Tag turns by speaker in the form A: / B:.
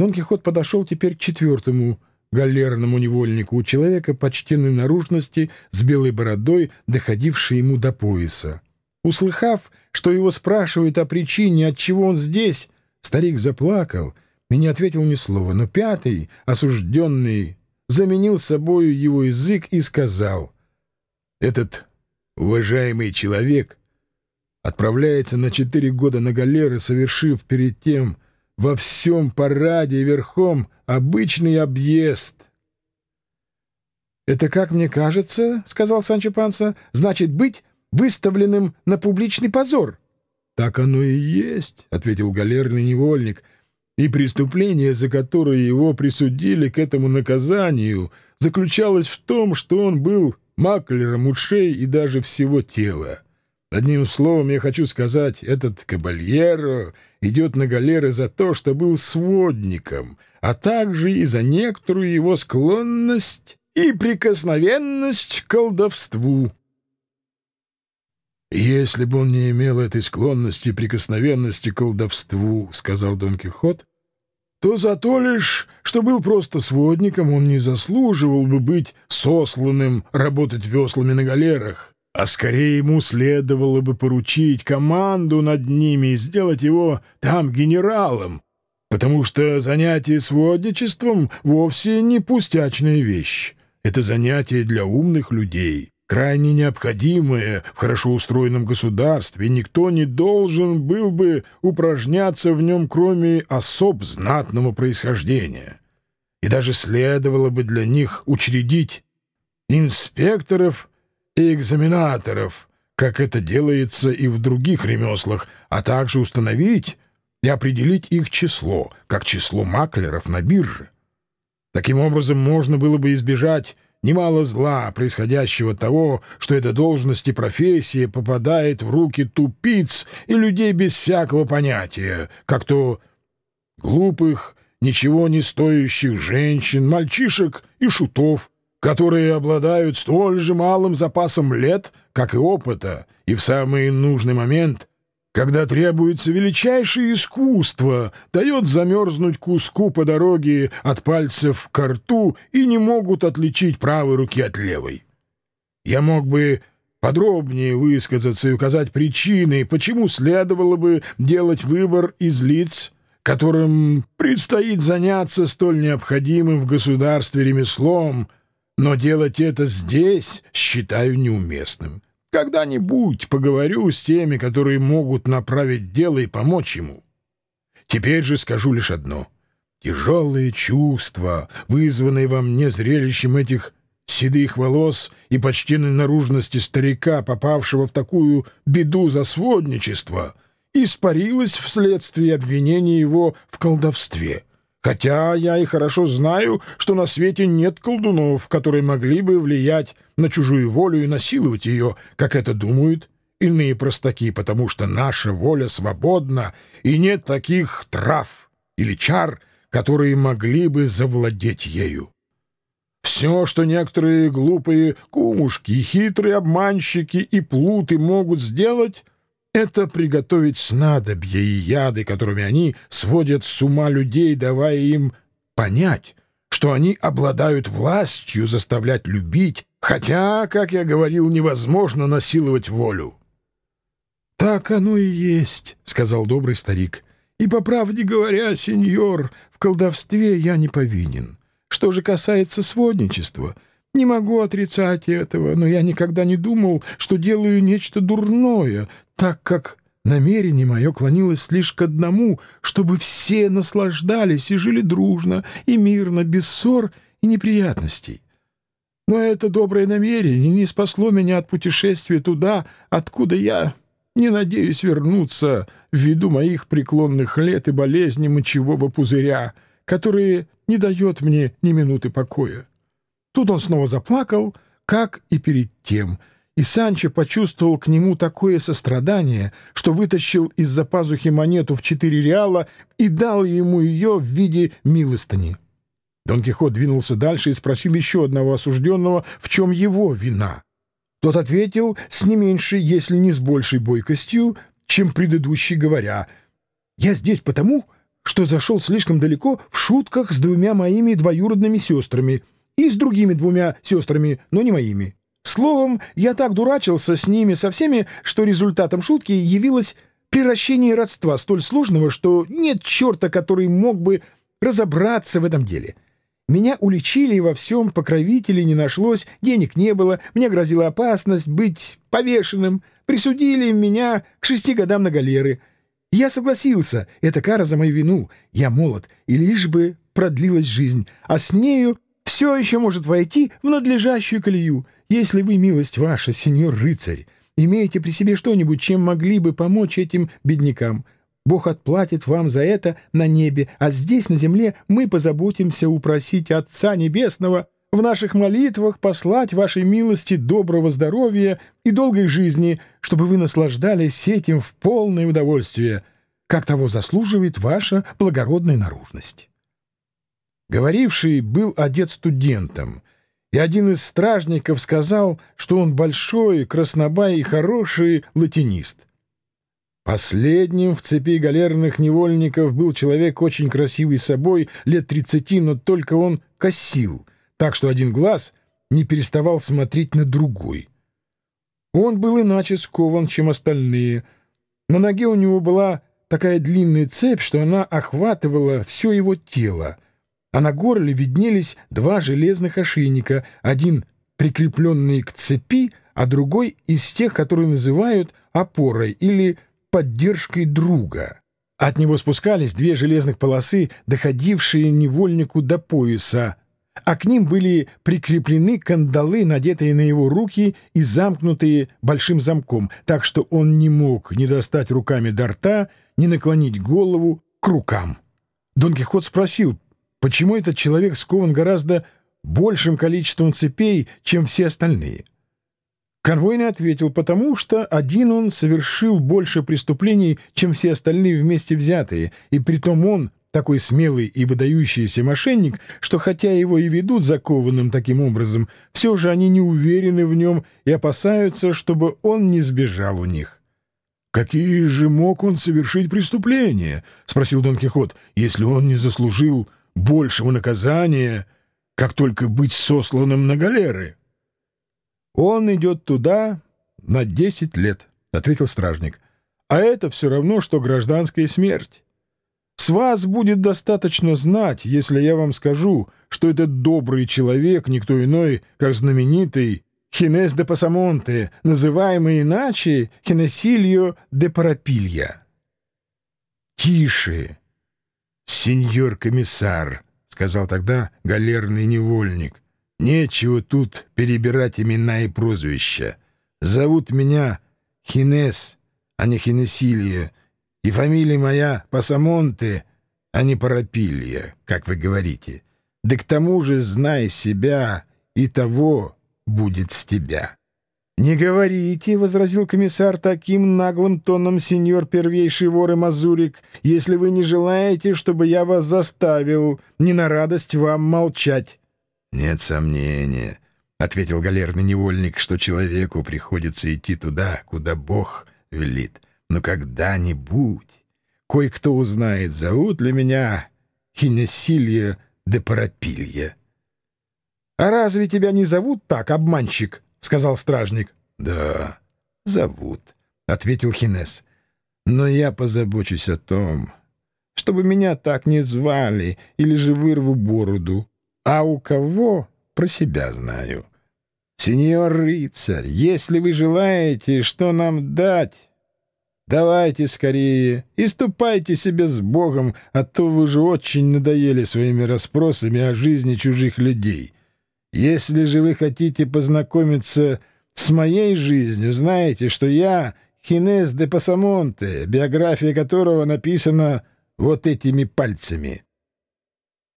A: Дон Кихот подошел теперь к четвертому галерному невольнику, у человека почтенной наружности с белой бородой, доходившей ему до пояса. Услыхав, что его спрашивают о причине, от чего он здесь, старик заплакал и не ответил ни слова, но пятый, осужденный, заменил собою его язык и сказал, «Этот уважаемый человек отправляется на четыре года на галеры, совершив перед тем во всем параде верхом обычный объезд». «Это, как мне кажется, — сказал Санчо Панса, — значит быть выставленным на публичный позор». «Так оно и есть», — ответил галерный невольник, — и преступление, за которое его присудили к этому наказанию, заключалось в том, что он был маклером ушей и даже всего тела. Одним словом, я хочу сказать, этот кабальеро идет на галеры за то, что был сводником, а также и за некоторую его склонность и прикосновенность к колдовству. «Если бы он не имел этой склонности и прикосновенности к колдовству, — сказал Дон Кихот, — то за то лишь, что был просто сводником, он не заслуживал бы быть сосланным работать веслами на галерах, а скорее ему следовало бы поручить команду над ними и сделать его там генералом, потому что занятие сводничеством вовсе не пустячная вещь. Это занятие для умных людей» крайне необходимое в хорошо устроенном государстве, никто не должен был бы упражняться в нем, кроме особ знатного происхождения. И даже следовало бы для них учредить инспекторов и экзаменаторов, как это делается и в других ремеслах, а также установить и определить их число, как число маклеров на бирже. Таким образом, можно было бы избежать немало зла, происходящего от того, что эта должность и профессия попадает в руки тупиц и людей без всякого понятия, как то глупых, ничего не стоящих женщин, мальчишек и шутов, которые обладают столь же малым запасом лет, как и опыта, и в самый нужный момент когда требуется величайшее искусство, дает замерзнуть куску по дороге от пальцев к рту и не могут отличить правой руки от левой. Я мог бы подробнее высказаться и указать причины, почему следовало бы делать выбор из лиц, которым предстоит заняться столь необходимым в государстве ремеслом, но делать это здесь считаю неуместным. Когда-нибудь поговорю с теми, которые могут направить дело и помочь ему. Теперь же скажу лишь одно. Тяжелые чувства, вызванные во мне зрелищем этих седых волос и почтенной наружности старика, попавшего в такую беду за сводничество, испарилось вследствие обвинения его в колдовстве. Хотя я и хорошо знаю, что на свете нет колдунов, которые могли бы влиять на чужую волю и насиловать ее, как это думают иные простаки, потому что наша воля свободна, и нет таких трав или чар, которые могли бы завладеть ею. Все, что некоторые глупые кумушки, хитрые обманщики и плуты могут сделать — это приготовить снадобья и яды, которыми они сводят с ума людей, давая им понять, что они обладают властью заставлять любить, хотя, как я говорил, невозможно насиловать волю. — Так оно и есть, — сказал добрый старик. — И, по правде говоря, сеньор, в колдовстве я не повинен. Что же касается сводничества — не могу отрицать этого, но я никогда не думал, что делаю нечто дурное, так как намерение мое клонилось лишь к одному, чтобы все наслаждались и жили дружно и мирно, без ссор и неприятностей. Но это доброе намерение не спасло меня от путешествия туда, откуда я не надеюсь вернуться ввиду моих преклонных лет и болезни мочевого пузыря, которые не дает мне ни минуты покоя. Тут он снова заплакал, как и перед тем, и Санчо почувствовал к нему такое сострадание, что вытащил из-за пазухи монету в четыре реала и дал ему ее в виде милостыни. Дон Кихот двинулся дальше и спросил еще одного осужденного, в чем его вина. Тот ответил с не меньшей, если не с большей бойкостью, чем предыдущий, говоря, «Я здесь потому, что зашел слишком далеко в шутках с двумя моими двоюродными сестрами и с другими двумя сестрами, но не моими. Словом, я так дурачился с ними со всеми, что результатом шутки явилось приращение родства столь сложного, что нет черта, который мог бы разобраться в этом деле. Меня уличили во всем, покровителей не нашлось, денег не было, мне грозила опасность быть повешенным, присудили меня к шести годам на галеры. Я согласился, это кара за мою вину, я молод, и лишь бы продлилась жизнь, а с нею все еще может войти в надлежащую колею. Если вы, милость ваша, сеньор рыцарь, имеете при себе что-нибудь, чем могли бы помочь этим беднякам, Бог отплатит вам за это на небе, а здесь, на земле, мы позаботимся упросить Отца Небесного в наших молитвах послать вашей милости доброго здоровья и долгой жизни, чтобы вы наслаждались этим в полное удовольствие, как того заслуживает ваша благородная наружность. Говоривший был одет студентом, и один из стражников сказал, что он большой, краснобай и хороший латинист. Последним в цепи галерных невольников был человек очень красивый собой, лет тридцати, но только он косил, так что один глаз не переставал смотреть на другой. Он был иначе скован, чем остальные. На ноге у него была такая длинная цепь, что она охватывала все его тело — а на горле виднелись два железных ошейника, один прикрепленный к цепи, а другой из тех, которые называют опорой или поддержкой друга. От него спускались две железных полосы, доходившие невольнику до пояса, а к ним были прикреплены кандалы, надетые на его руки и замкнутые большим замком, так что он не мог ни достать руками до рта, ни наклонить голову к рукам. Дон Кихот спросил, Почему этот человек скован гораздо большим количеством цепей, чем все остальные? Конвойный ответил, потому что один он совершил больше преступлений, чем все остальные вместе взятые, и притом он такой смелый и выдающийся мошенник, что хотя его и ведут закованным таким образом, все же они не уверены в нем и опасаются, чтобы он не сбежал у них. «Какие же мог он совершить преступления?» — спросил Дон Кихот, — «если он не заслужил большего наказания, как только быть сосланным на галеры. — Он идет туда на десять лет, — ответил стражник. — А это все равно, что гражданская смерть. С вас будет достаточно знать, если я вам скажу, что этот добрый человек никто иной, как знаменитый Хинес де Пасамонте, называемый иначе Хинесильо де Парапилья. — Тише! «Сеньор комиссар», — сказал тогда галерный невольник, — «нечего тут перебирать имена и прозвища. Зовут меня Хинес, а не Хинесилия, и фамилия моя Пасамонте, а не Парапилья, как вы говорите. Да к тому же, знай себя, и того будет с тебя». «Не говорите», — возразил комиссар таким наглым тоном, сеньор первейший вор и мазурик, «если вы не желаете, чтобы я вас заставил, не на радость вам молчать». «Нет сомнения», — ответил галерный невольник, «что человеку приходится идти туда, куда Бог велит. Но когда-нибудь кое-кто узнает, зовут ли меня Хинесилья де Парапилья». «А разве тебя не зовут так, обманщик?» — сказал стражник. — Да, зовут, — ответил Хинес. — Но я позабочусь о том, чтобы меня так не звали, или же вырву бороду. А у кого — про себя знаю. Сеньор рыцарь, если вы желаете, что нам дать... Давайте скорее и ступайте себе с Богом, а то вы же очень надоели своими расспросами о жизни чужих людей. Если же вы хотите познакомиться с моей жизнью, знаете, что я Хинес де Пасамонте, биография которого написана вот этими пальцами.